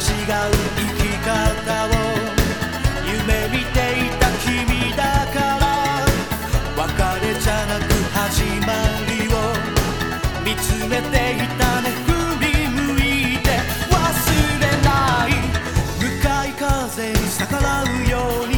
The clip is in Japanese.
生き方を夢見ていた君だから別れじゃなく始まりを見つめていたね振り向いて忘れない向かい風に逆らうように